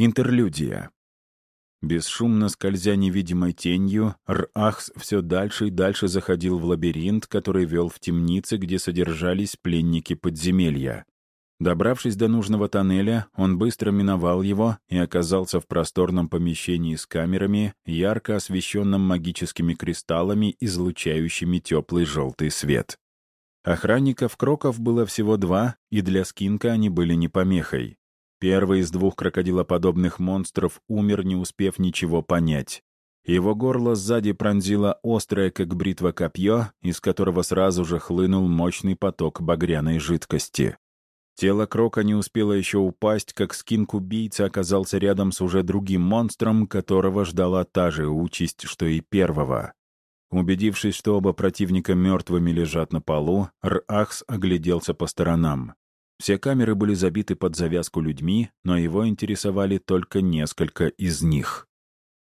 Интерлюдия. Бесшумно скользя невидимой тенью, Рахс все дальше и дальше заходил в лабиринт, который вел в темнице, где содержались пленники подземелья. Добравшись до нужного тоннеля, он быстро миновал его и оказался в просторном помещении с камерами, ярко освещенном магическими кристаллами, излучающими теплый желтый свет. Охранников кроков было всего два, и для Скинка они были не помехой. Первый из двух крокодилоподобных монстров умер, не успев ничего понять. Его горло сзади пронзило острое, как бритва, копье, из которого сразу же хлынул мощный поток багряной жидкости. Тело Крока не успело еще упасть, как скинк-убийца оказался рядом с уже другим монстром, которого ждала та же участь, что и первого. Убедившись, что оба противника мертвыми лежат на полу, Рахс огляделся по сторонам. Все камеры были забиты под завязку людьми, но его интересовали только несколько из них.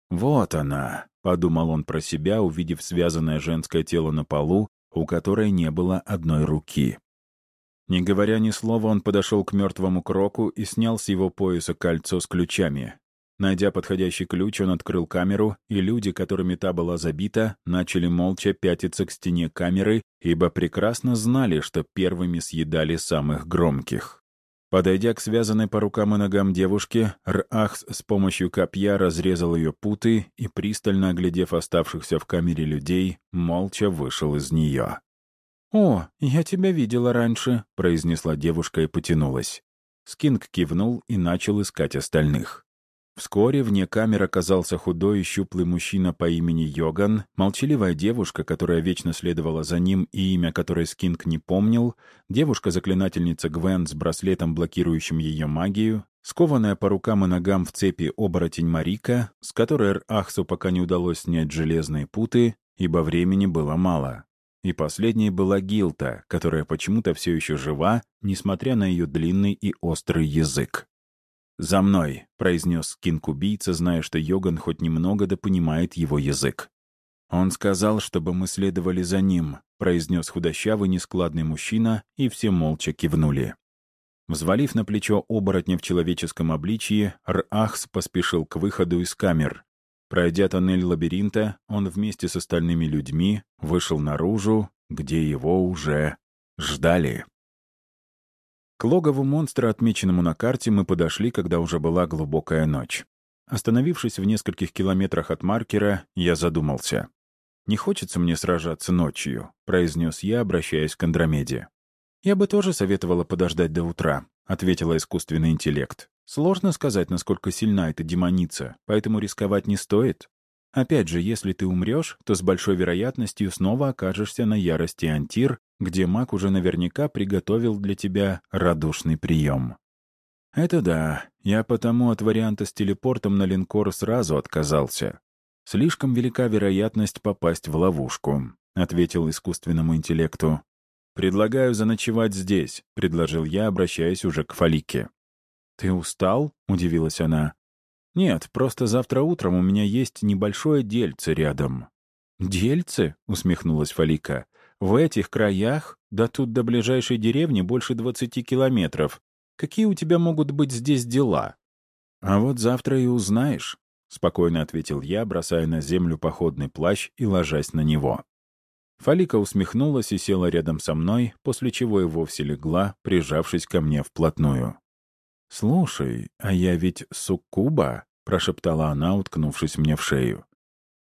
«Вот она», — подумал он про себя, увидев связанное женское тело на полу, у которой не было одной руки. Не говоря ни слова, он подошел к мертвому кроку и снял с его пояса кольцо с ключами. Найдя подходящий ключ, он открыл камеру, и люди, которыми та была забита, начали молча пятиться к стене камеры, ибо прекрасно знали, что первыми съедали самых громких. Подойдя к связанной по рукам и ногам девушке, Рахс с помощью копья разрезал ее путы и, пристально оглядев оставшихся в камере людей, молча вышел из нее. «О, я тебя видела раньше», — произнесла девушка и потянулась. Скинг кивнул и начал искать остальных. Вскоре вне камер оказался худой и щуплый мужчина по имени Йоган, молчаливая девушка, которая вечно следовала за ним и имя которой Скинг не помнил, девушка-заклинательница Гвен с браслетом, блокирующим ее магию, скованная по рукам и ногам в цепи оборотень Марика, с которой Ахсу пока не удалось снять железные путы, ибо времени было мало. И последней была Гилта, которая почему-то все еще жива, несмотря на ее длинный и острый язык. «За мной», — произнес Кинг-убийца, зная, что Йоган хоть немного да понимает его язык. «Он сказал, чтобы мы следовали за ним», — произнес худощавый нескладный мужчина, и все молча кивнули. Взвалив на плечо оборотня в человеческом обличье, Рахс поспешил к выходу из камер, Пройдя тоннель лабиринта, он вместе с остальными людьми вышел наружу, где его уже ждали. К логову монстра, отмеченному на карте, мы подошли, когда уже была глубокая ночь. Остановившись в нескольких километрах от маркера, я задумался. «Не хочется мне сражаться ночью», — произнес я, обращаясь к Андромеде. «Я бы тоже советовала подождать до утра», — ответила искусственный интеллект. Сложно сказать, насколько сильна эта демоница, поэтому рисковать не стоит. Опять же, если ты умрешь, то с большой вероятностью снова окажешься на ярости Антир, где маг уже наверняка приготовил для тебя радушный прием. Это да, я потому от варианта с телепортом на линкор сразу отказался. Слишком велика вероятность попасть в ловушку, ответил искусственному интеллекту. «Предлагаю заночевать здесь», — предложил я, обращаясь уже к Фалике. «Ты устал?» — удивилась она. «Нет, просто завтра утром у меня есть небольшое дельце рядом». «Дельце?» — усмехнулась Фалика. «В этих краях? Да тут до ближайшей деревни больше двадцати километров. Какие у тебя могут быть здесь дела?» «А вот завтра и узнаешь», — спокойно ответил я, бросая на землю походный плащ и ложась на него. Фалика усмехнулась и села рядом со мной, после чего и вовсе легла, прижавшись ко мне вплотную. «Слушай, а я ведь суккуба?» — прошептала она, уткнувшись мне в шею.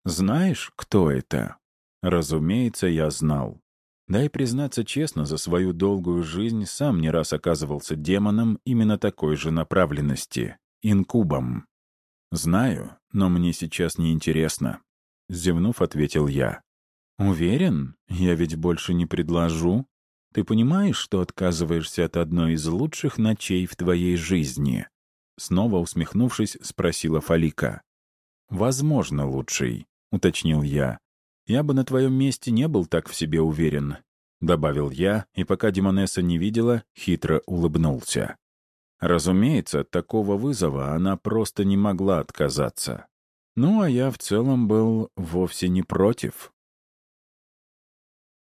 «Знаешь, кто это?» Разумеется, я знал. Да и признаться честно, за свою долгую жизнь сам не раз оказывался демоном именно такой же направленности — инкубом. «Знаю, но мне сейчас не интересно», — зевнув, ответил я. «Уверен? Я ведь больше не предложу?» Ты понимаешь, что отказываешься от одной из лучших ночей в твоей жизни?» Снова усмехнувшись, спросила Фалика. «Возможно, лучший», — уточнил я. «Я бы на твоем месте не был так в себе уверен», — добавил я, и пока Демонесса не видела, хитро улыбнулся. Разумеется, от такого вызова она просто не могла отказаться. Ну, а я в целом был вовсе не против.